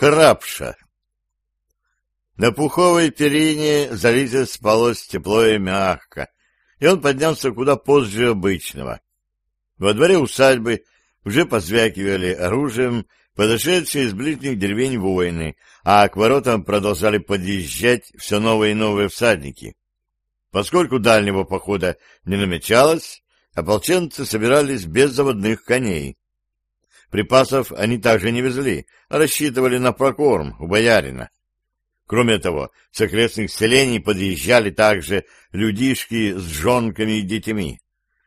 Храпша. На пуховой перине Зализе спалось тепло и мягко, и он поднялся куда позже обычного. Во дворе усадьбы уже позвякивали оружием подошедшие из ближних деревень воины, а к воротам продолжали подъезжать все новые и новые всадники. Поскольку дальнего похода не намечалось, ополченцы собирались без заводных коней. Припасов они также не везли, а рассчитывали на прокорм у боярина. Кроме того, с окрестных селений подъезжали также людишки с жонками и детьми.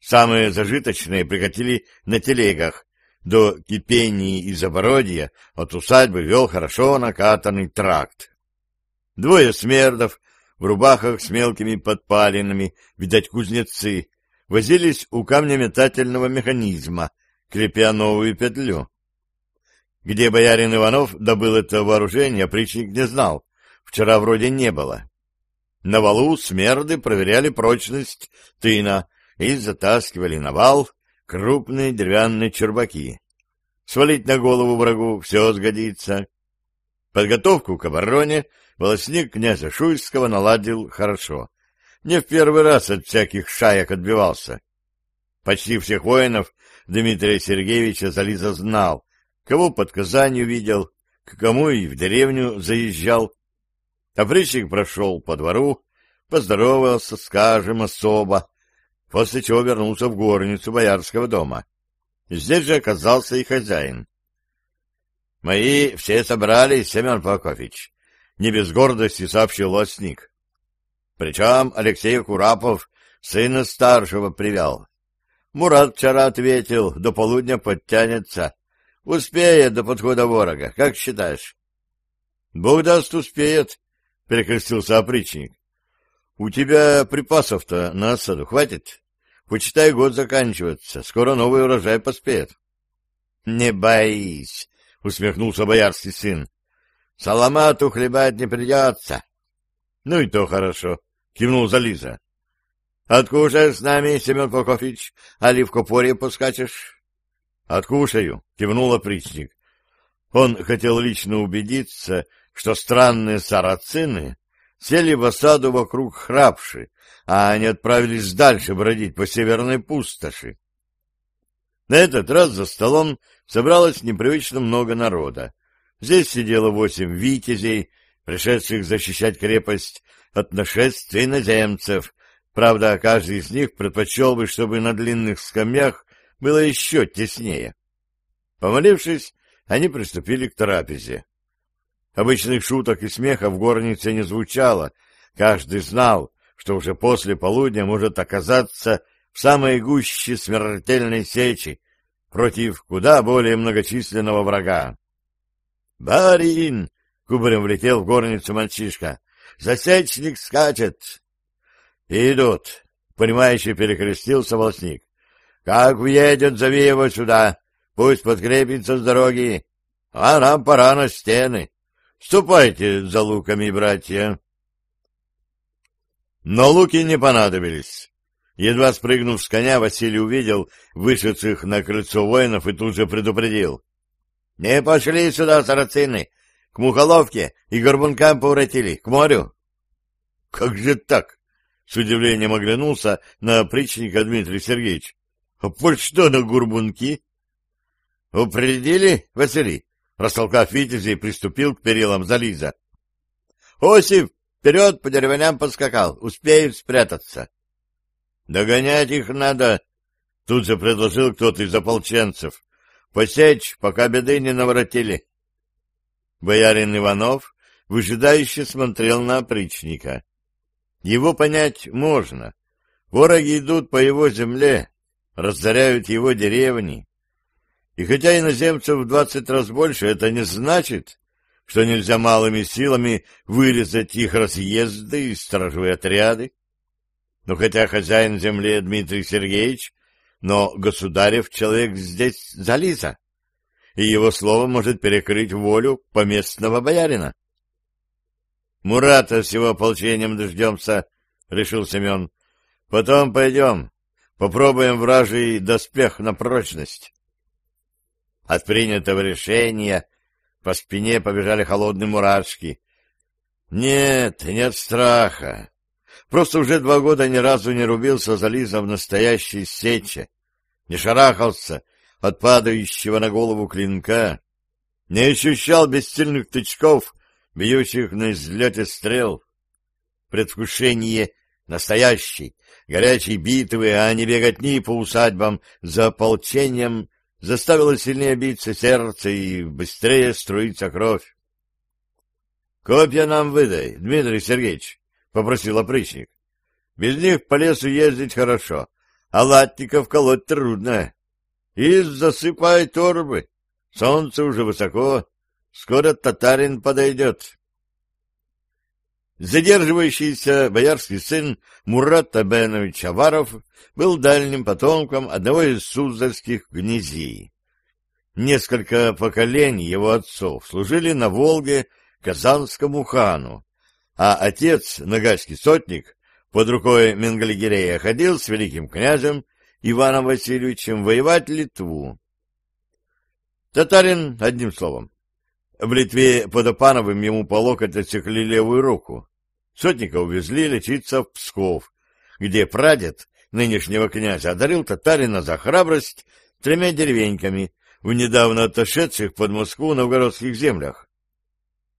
Самые зажиточные прикатили на телегах. До кипении и забородья от усадьбы вел хорошо накатанный тракт. Двое смердов в рубахах с мелкими подпалинами, видать, кузнецы, возились у камнеметательного механизма, крепя новую петлю. Где боярин Иванов добыл это вооружение, опричник не знал. Вчера вроде не было. На валу смерды проверяли прочность тына и затаскивали на вал крупные деревянные чербаки. Свалить на голову врагу все сгодится. Подготовку к обороне волосник князя Шуйского наладил хорошо. Не в первый раз от всяких шаек отбивался. Почти всех воинов Дмитрия Сергеевича Зализа знал, кого под Казанью видел, к кому и в деревню заезжал. Опричник прошел по двору, поздоровался, скажем, особо, после чего вернулся в горницу боярского дома. Здесь же оказался и хозяин. — Мои все собрались, Семен Прокофьевич, — не без гордости сообщил лосник. Причем Алексей Курапов сына старшего привел. Мурат вчера ответил, до полудня подтянется. Успеет до подхода ворога, как считаешь? — Бог даст, успеет, — перекрестился опричник. — У тебя припасов-то на осаду хватит? Почитай, год заканчивается, скоро новый урожай поспеет. — Не боись, — усмехнулся боярский сын. — Саламату хлебать не придется. — Ну и то хорошо, — кивнул Зализа. — Откушаешь с нами, Семен Прокофьевич, али в купоре поскачешь? — Откушаю, — кивнул опричник. Он хотел лично убедиться, что странные сарацины сели в осаду вокруг храпши, а они отправились дальше бродить по северной пустоши. На этот раз за столом собралось непривычно много народа. Здесь сидело восемь витязей, пришедших защищать крепость от нашествия иноземцев. Правда, каждый из них предпочел бы, чтобы на длинных скамьях было еще теснее. Помолившись, они приступили к трапезе. Обычных шуток и смеха в горнице не звучало. Каждый знал, что уже после полудня может оказаться в самой гуще смертельной сечи против куда более многочисленного врага. «Барин!» — кубарем влетел в горницу мальчишка. «Засечник скачет!» «Идут!» — понимающе перекрестился волосник. «Как въедет, зови его сюда, пусть подкрепится с дороги, а нам пора на стены». Ступайте за луками, братья. Но луки не понадобились. Едва спрыгнув с коня, Василий увидел вышедших на крыльцо воинов и тут же предупредил. — Не пошли сюда, сарацины! К Мухоловке и горбункам повратили, к морю! — Как же так? — с удивлением оглянулся на опричника Дмитрий Сергеевич. — А что на горбунки? — Упредили, Василий? Растолкав витязей, приступил к перилам Зализа. — Осип, вперед по деревням подскакал, успеют спрятаться. — Догонять их надо, — тут же предложил кто-то из ополченцев. — Посечь, пока беды не наворотили. Боярин Иванов выжидающе смотрел на опричника. Его понять можно. Вороги идут по его земле, разоряют его деревни. И хотя иноземцев в двадцать раз больше, это не значит, что нельзя малыми силами вырезать их разъезды и сторожевые отряды. Но хотя хозяин земли Дмитрий Сергеевич, но государев человек здесь Зализа, и его слово может перекрыть волю поместного боярина. — Мурата его ополчением дождемся, — решил Семен. — Потом пойдем, попробуем вражий доспех на прочность. От принятого решения по спине побежали холодные мурашки. Нет, не от страха. Просто уже два года ни разу не рубился за Лиза в настоящей сече, не шарахался от падающего на голову клинка, не ощущал бессильных тычков, бьющих на излете стрел. Предвкушение настоящей, горячей битвы, а не беготни по усадьбам за ополчением, заставило сильнее биться сердце и быстрее струиться кровь. — Копья нам выдай, Дмитрий Сергеевич, — попросил опричник. — Без них по лесу ездить хорошо, а латников колоть трудно. И засыпай торбы. Солнце уже высоко, скоро татарин подойдет. Задерживающийся боярский сын Мурат Абенович Аваров был дальним потомком одного из суздальских князей. Несколько поколений его отцов служили на Волге Казанскому хану, а отец, нагайский сотник, под рукой Менгалигерея ходил с великим князем Иваном Васильевичем воевать Литву. Татарин, одним словом. В Литве под Опановым ему по локоть отсекли левую руку. Сотника увезли лечиться в Псков, где прадед нынешнего князя одарил татарина за храбрость тремя деревеньками в недавно отошедших под Москву новгородских землях.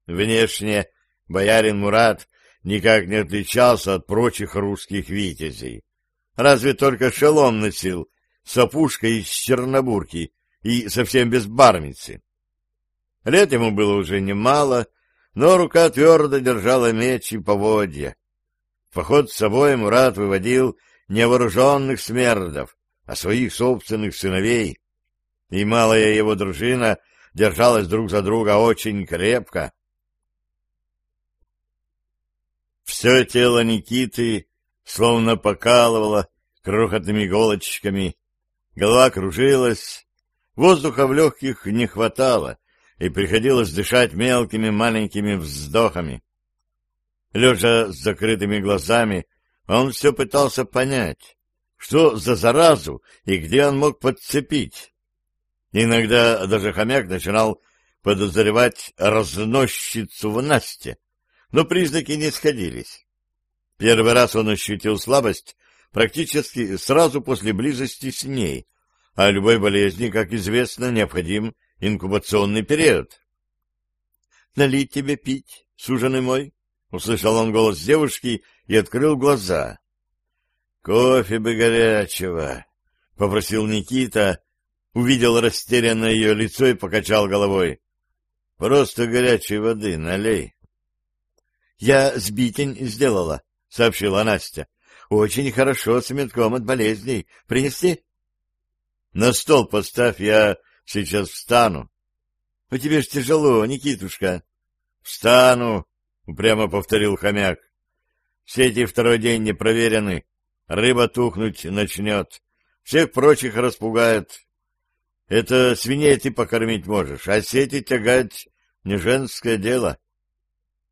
Внешне боярин Мурат никак не отличался от прочих русских витязей. Разве только шелом носил с опушкой из Чернобурки и совсем без бармицы. Лет ему было уже немало, но рука твердо держала меч и поводья. В поход с собой Мурат выводил невооруженных смердов, а своих собственных сыновей, и малая его дружина держалась друг за друга очень крепко. Все тело Никиты словно покалывало крохотными иголочками, голова кружилась, воздуха в легких не хватало, и приходилось дышать мелкими маленькими вздохами. Лежа с закрытыми глазами, он все пытался понять, что за заразу и где он мог подцепить. Иногда даже хомяк начинал подозревать разносчицу в Насте, но признаки не сходились. Первый раз он ощутил слабость практически сразу после близости с ней, а любой болезни, как известно, необходим инкубационный период. — Налить тебе пить, суженый мой? — услышал он голос девушки и открыл глаза. — Кофе бы горячего, — попросил Никита, увидел растерянное ее лицо и покачал головой. — Просто горячей воды налей. — Я сбитень сделала, — сообщила Настя. — Очень хорошо с метком от болезней. Принести? — На стол поставь, я Сейчас встану. — У тебя ж тяжело, Никитушка. — Встану, — упрямо повторил хомяк. — Сети второй день не проверены. Рыба тухнуть начнет. Всех прочих распугает. Это свиней ты покормить можешь, а сети тягать не женское дело.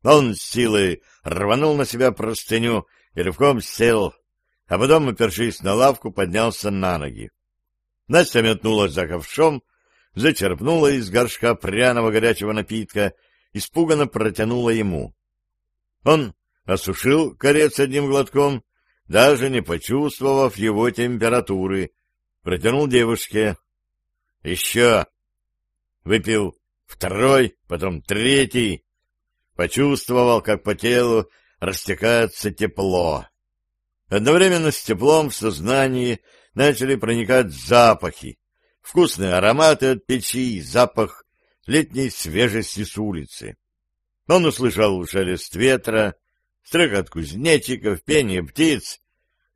Он с силой рванул на себя простыню и рывком сел, а потом, опершись на лавку, поднялся на ноги. Настя метнулась за ковшом, зачерпнула из горшка пряного горячего напитка, испуганно протянула ему. Он осушил корец одним глотком, даже не почувствовав его температуры, протянул девушке. Еще. Выпил второй, потом третий. Почувствовал, как по телу растекается тепло. Одновременно с теплом в сознании начали проникать запахи, вкусные ароматы от печи, запах летней свежести с улицы. Он услышал шелест ветра, стрекот кузнечиков, пение птиц.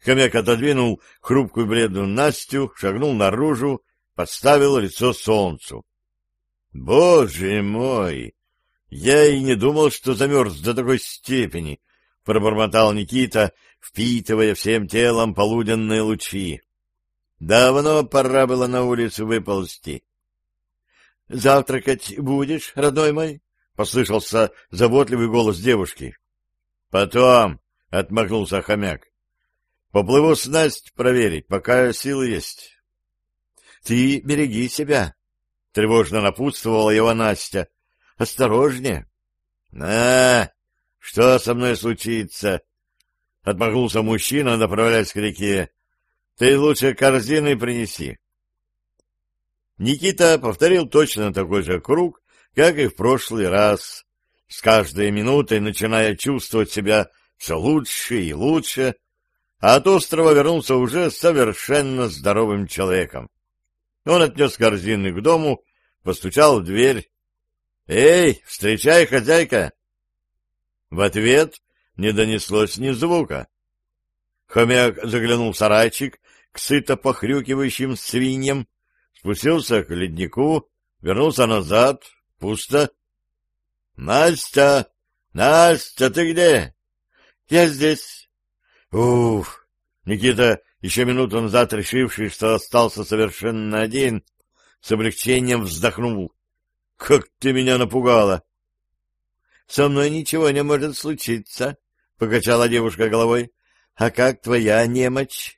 Хомяк отодвинул хрупкую бледную Настю, шагнул наружу, подставил лицо солнцу. «Боже мой! Я и не думал, что замерз до такой степени!» — пробормотал Никита, впитывая всем телом полуденные лучи. Давно пора было на улицу выползти. — Завтракать будешь, родной мой? — послышался заботливый голос девушки. — Потом, — отмахнулся хомяк. — Поплыву снасть проверить, пока силы есть. — Ты береги себя, — тревожно напутствовала его Настя. — осторожнее. — На, что со мной случится? — отмахнулся мужчина, направляясь к реке. — Ты лучше корзины принеси. Никита повторил точно такой же круг, как и в прошлый раз, с каждой минутой начиная чувствовать себя все лучше и лучше, а от острова вернулся уже совершенно здоровым человеком. Он отнес корзины к дому, постучал в дверь. «Эй, встречай, хозяйка!» В ответ не донеслось ни звука. Хомяк заглянул в сарайчик к сыто похрюкивающим свиньям, спустился к леднику, вернулся назад, пусто. — Настя! Настя, ты где? — Я здесь. — Уф! Никита, еще минуту назад решивший, что остался совершенно один, с облегчением вздохнул. — Как ты меня напугала! — Со мной ничего не может случиться, — покачала девушка головой. — А как твоя немочь? —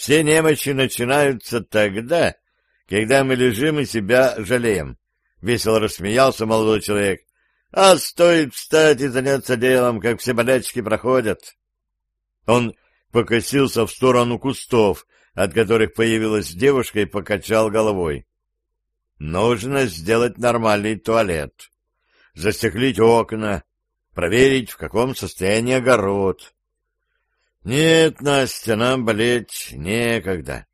Все немочи начинаются тогда, когда мы лежим и себя жалеем. Весело рассмеялся молодой человек. А стоит встать и заняться делом, как все болячки проходят. Он покосился в сторону кустов, от которых появилась девушка, и покачал головой. Нужно сделать нормальный туалет, застеклить окна, проверить, в каком состоянии огород. Нет, Настя, нам болеть некогда.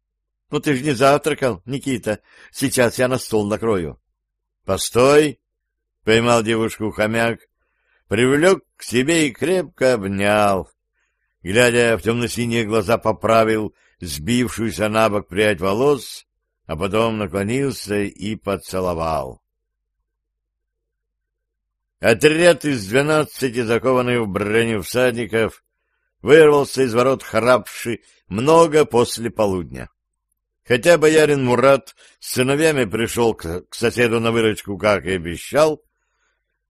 — Ну ты же не завтракал, Никита. Сейчас я на стол накрою. — Постой! — поймал девушку хомяк, привлек к себе и крепко обнял. Глядя в темно-синие глаза, поправил сбившуюся на бок прядь волос, а потом наклонился и поцеловал. Отряд из двенадцати, закованных в броню всадников, вырвался из ворот храпший много после полудня. Хотя боярин Мурат с сыновьями пришел к, к соседу на выручку, как и обещал,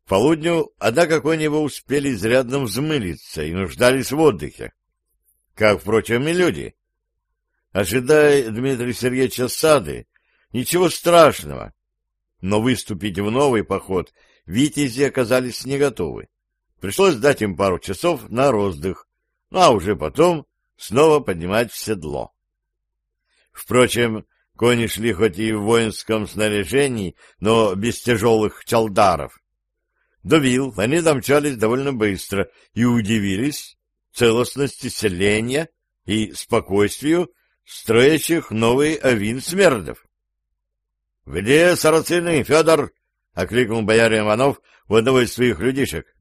полудню, однако кони его успели изрядно взмылиться и нуждались в отдыхе, как, впрочем, и люди. Ожидая Дмитрия Сергеевича сады, ничего страшного, но выступить в новый поход витязи оказались не готовы. Пришлось дать им пару часов на роздых, а уже потом снова поднимать в седло. Впрочем, кони шли хоть и в воинском снаряжении, но без тяжелых чалдаров. До вил они домчались довольно быстро и удивились целостности селения и спокойствию строящих новый авин смердов. — Где сарацины, Федор? — окликнул боярин Иванов у одного из своих людишек. —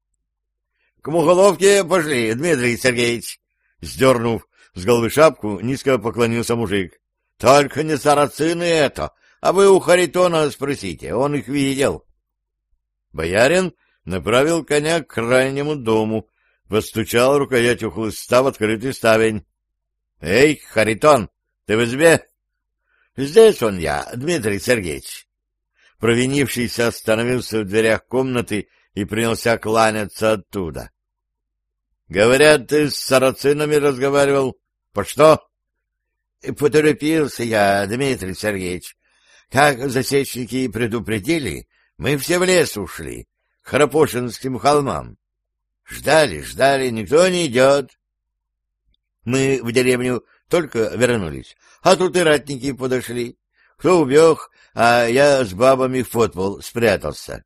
К Мухоловке пошли, Дмитрий Сергеевич. Сдернув с головы шапку, низко поклонился мужик. Только не сарацины это, а вы у Харитона спросите, он их видел. Боярин направил коня к крайнему дому, постучал рукоятью хлыста в открытый ставень. — Эй, Харитон, ты в избе? — Здесь он я, Дмитрий Сергеевич. Провинившийся остановился в дверях комнаты и принялся кланяться оттуда. — Говорят, ты с сарацинами разговаривал. По что? Поторопился я, Дмитрий Сергеевич. Как засечники предупредили, мы все в лес ушли, к Храпошинским холмам. Ждали, ждали, никто не идет. Мы в деревню только вернулись, а тут и ратники подошли. Кто убег, а я с бабами в подпол спрятался.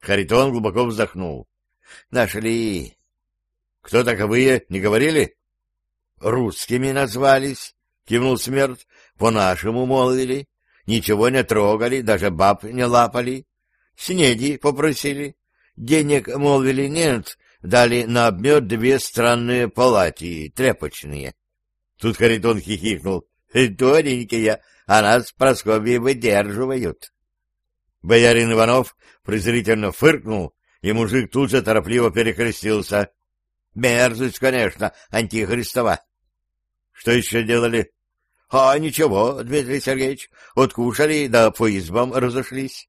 Харитон глубоко вздохнул. Нашли. Кто таковые, не говорили? Русскими назвались кивнул смерть, по-нашему молвили, ничего не трогали, даже баб не лапали. Снеди попросили, денег, молвили, нет, дали на обмет две странные палати, тряпочные. Тут Харитон хихикнул. Тоненькие, а нас Просковьи выдерживают. Боярин Иванов презрительно фыркнул, и мужик тут же торопливо перекрестился. Мерзость, конечно, антихристова. Что еще делали? — А ничего, Дмитрий Сергеевич, откушали, да по избам разошлись.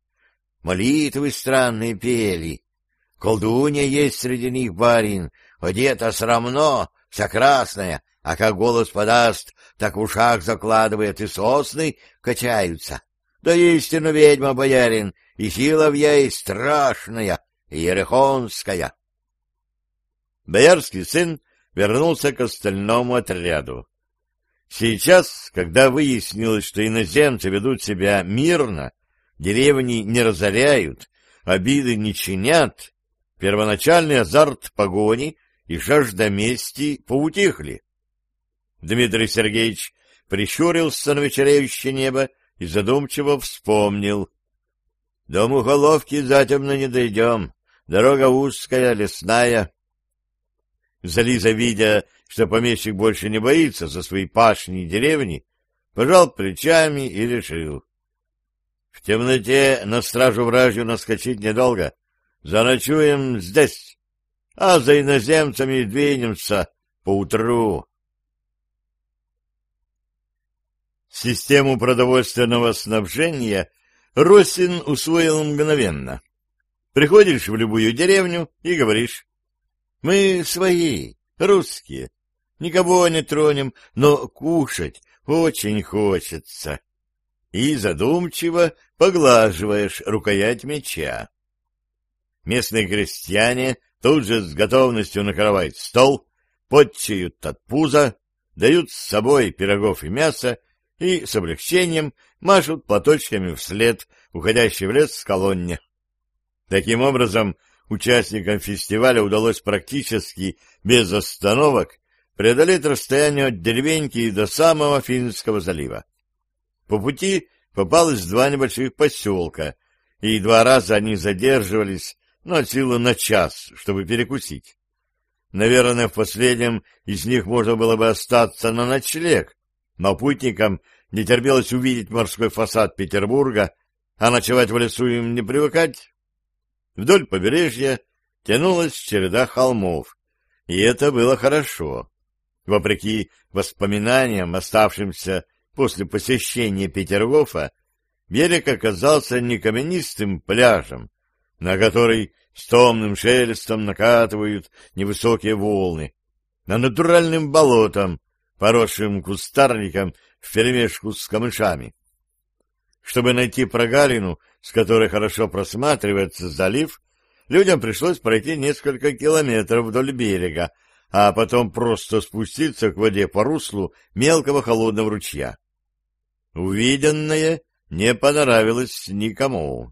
Молитвы странные пели. Колдунья есть среди них барин, одета срамно, вся красная, а как голос подаст, так в ушах закладывает, и сосны качаются. Да истину ведьма, боярин, и сила в ей страшная, ерехонская. Боярский сын вернулся к остальному отряду. Сейчас, когда выяснилось, что иноземцы ведут себя мирно, деревни не разоряют, обиды не чинят, первоначальный азарт погони и жажда мести поутихли. Дмитрий Сергеевич прищурился на вечереющее небо и задумчиво вспомнил. До Мухоловки затемно не дойдем, дорога узкая, лесная. Зализа, видя, что помещик больше не боится за свои пашни и деревни, пожал плечами и решил. В темноте на стражу вражью наскочить недолго. Заночуем здесь, а за иноземцами двинемся поутру. Систему продовольственного снабжения Росин усвоил мгновенно. Приходишь в любую деревню и говоришь, «Мы свои, русские, никого не тронем, но кушать очень хочется». И задумчиво поглаживаешь рукоять меча. Местные крестьяне тут же с готовностью накрывают стол, подчают от пуза, дают с собой пирогов и мяса и с облегчением машут платочками вслед уходящей в лес колонне. Таким образом, участникам фестиваля удалось практически без остановок преодолеть расстояние от деревеньки до самого Финского залива. По пути попалось два небольших поселка, и два раза они задерживались, ну, от силы на час, чтобы перекусить. Наверное, в последнем из них можно было бы остаться на ночлег, но путникам не терпелось увидеть морской фасад Петербурга, а ночевать в лесу им не привыкать. Вдоль побережья тянулась череда холмов, и это было хорошо. Вопреки воспоминаниям, оставшимся после посещения Петергофа, берег оказался не каменистым пляжем, на который с томным шелестом накатывают невысокие волны, а натуральным болотом, поросшим кустарником вперемешку с камышами. Чтобы найти прогалину, с которой хорошо просматривается залив, людям пришлось пройти несколько километров вдоль берега, а потом просто спуститься к воде по руслу мелкого холодного ручья. Увиденное не понравилось никому.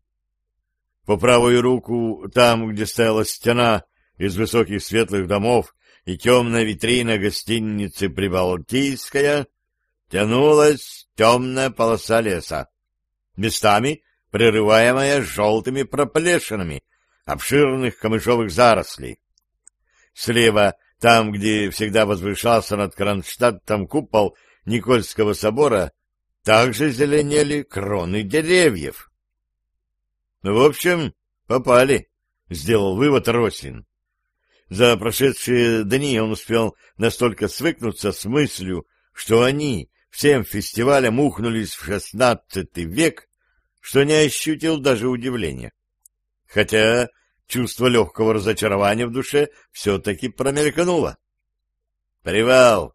По правую руку, там, где стояла стена из высоких светлых домов и темная витрина гостиницы «Прибалтийская», тянулась темная полоса леса, местами прерываемая желтыми проплешинами обширных камышовых зарослей. Слева, там, где всегда возвышался над Кронштадтом купол Никольского собора, также зеленели кроны деревьев. В общем, попали, — сделал вывод Росин. За прошедшие дни он успел настолько свыкнуться с мыслью, что они всем фестивалем ухнулись в шестнадцатый век, что не ощутил даже удивления. Хотя чувство легкого разочарования в душе все-таки промелькнуло. «Привал!»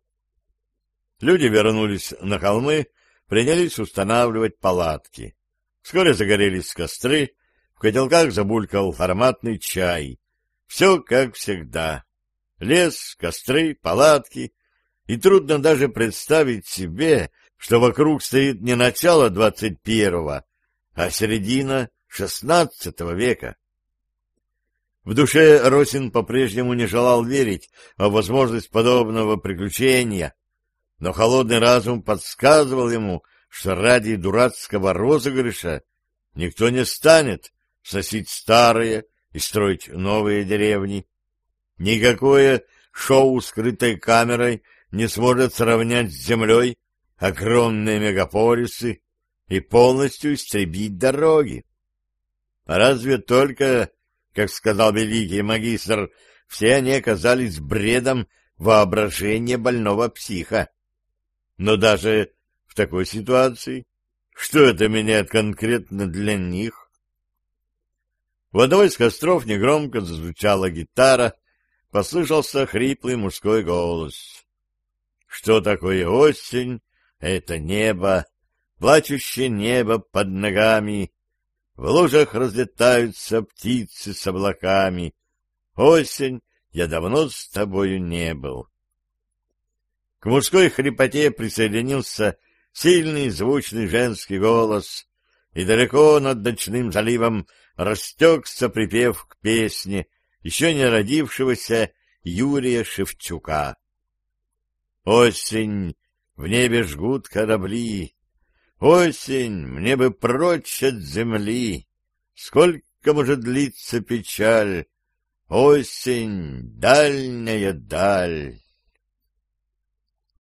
Люди вернулись на холмы, принялись устанавливать палатки. Вскоре загорелись костры, в котелках забулькал ароматный чай. Все как всегда. Лес, костры, палатки. И трудно даже представить себе, что вокруг стоит не начало двадцать первого, а середина шестнадцатого века. В душе Росин по-прежнему не желал верить в возможность подобного приключения, но холодный разум подсказывал ему, что ради дурацкого розыгрыша никто не станет сносить старые и строить новые деревни. Никакое шоу скрытой камерой не сможет сравнять с землей огромные мегаполисы и полностью истребить дороги. Разве только, как сказал великий магистр, все они оказались бредом воображения больного психа. Но даже в такой ситуации что это меняет конкретно для них? В одного из костров негромко зазвучала гитара, послышался хриплый мужской голос. Что такое осень? Это небо. плачущее небо под ногами, в лужах разлетаются птицы с облаками. Осень, я давно с тобою не был. К мужской хрипоте присоединился сильный звучный женский голос, и далеко над ночным заливом растекся припев к песне еще не родившегося Юрия Шевчука. Осень, в небе жгут корабли, Осень, мне бы прочь от земли, Сколько может длиться печаль, Осень, дальняя даль.